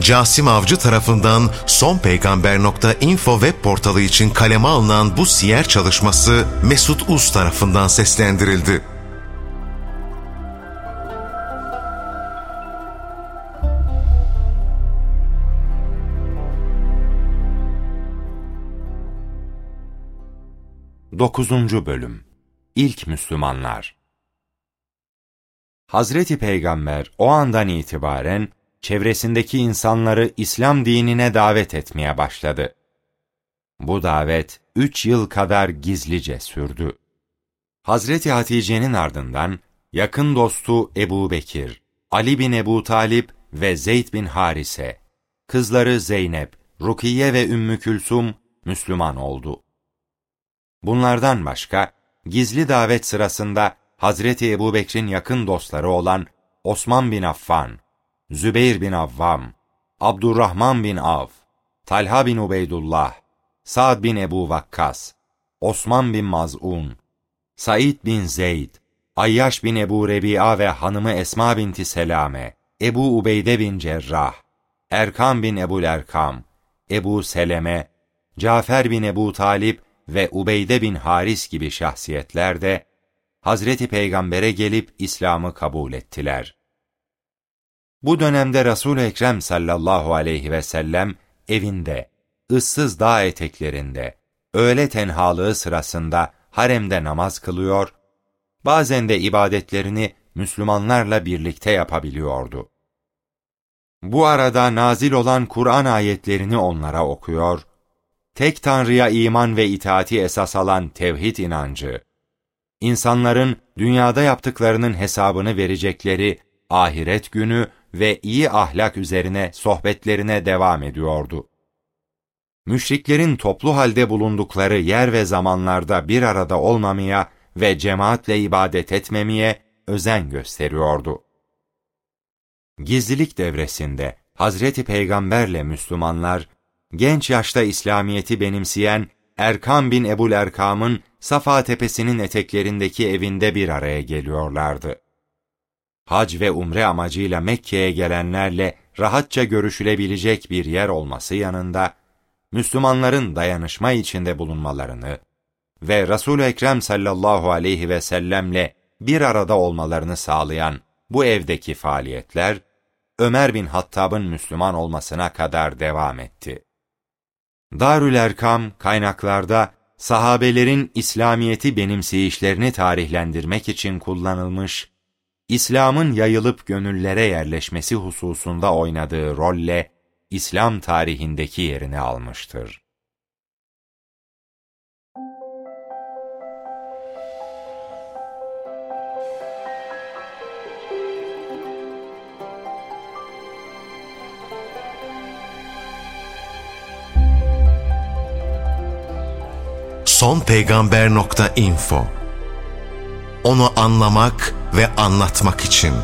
Casim Avcı tarafından sonpeygamber.info web portalı için kaleme alınan bu siyer çalışması Mesut Uz tarafından seslendirildi. Dokuzuncu Bölüm İlk Müslümanlar Hazreti Peygamber o andan itibaren çevresindeki insanları İslam dinine davet etmeye başladı. Bu davet üç yıl kadar gizlice sürdü. Hazreti Hatice'nin ardından yakın dostu Ebu Bekir, Ali bin Ebu Talip ve Zeyd bin Harise, kızları Zeynep, Rukiye ve Ümmü Külsum Müslüman oldu. Bunlardan başka gizli davet sırasında Hazreti Ebu Bekir'in yakın dostları olan Osman bin Affan, Zübeyir bin Avvam, Abdurrahman bin Av, Talha bin Ubeydullah, Sa'd bin Ebu Vakkas, Osman bin Maz'un, Said bin Zeyd, Ayyaş bin Ebu Rebi'a ve hanımı Esma binti Selame, Ebu Ubeyde bin Cerrah, Erkam bin Ebu Erkam, Ebu Seleme, Cafer bin Ebu Talip ve Ubeyde bin Haris gibi şahsiyetler de Hazreti Peygamber'e gelip İslam'ı kabul ettiler. Bu dönemde Resul-i Ekrem sallallahu aleyhi ve sellem evinde, ıssız dağ eteklerinde, öğle tenhalığı sırasında haremde namaz kılıyor, bazen de ibadetlerini Müslümanlarla birlikte yapabiliyordu. Bu arada nazil olan Kur'an ayetlerini onlara okuyor, tek Tanrı'ya iman ve itaati esas alan tevhid inancı, insanların dünyada yaptıklarının hesabını verecekleri ahiret günü ve iyi ahlak üzerine sohbetlerine devam ediyordu. Müşriklerin toplu halde bulundukları yer ve zamanlarda bir arada olmamaya ve cemaatle ibadet etmemeye özen gösteriyordu. Gizlilik devresinde Hazreti Peygamberle Müslümanlar, genç yaşta İslamiyet'i benimseyen Erkam bin Ebul Erkam'ın Safa Tepesi'nin eteklerindeki evinde bir araya geliyorlardı hac ve umre amacıyla Mekke'ye gelenlerle rahatça görüşülebilecek bir yer olması yanında, Müslümanların dayanışma içinde bulunmalarını ve Resul-i Ekrem sallallahu aleyhi ve sellemle bir arada olmalarını sağlayan bu evdeki faaliyetler, Ömer bin Hattab'ın Müslüman olmasına kadar devam etti. Darül Erkam kaynaklarda sahabelerin İslamiyeti benimseyişlerini tarihlendirmek için kullanılmış İslam'ın yayılıp gönüllere yerleşmesi hususunda oynadığı rolle İslam tarihindeki yerini almıştır. sonpeygamber.info Onu anlamak ve anlatmak için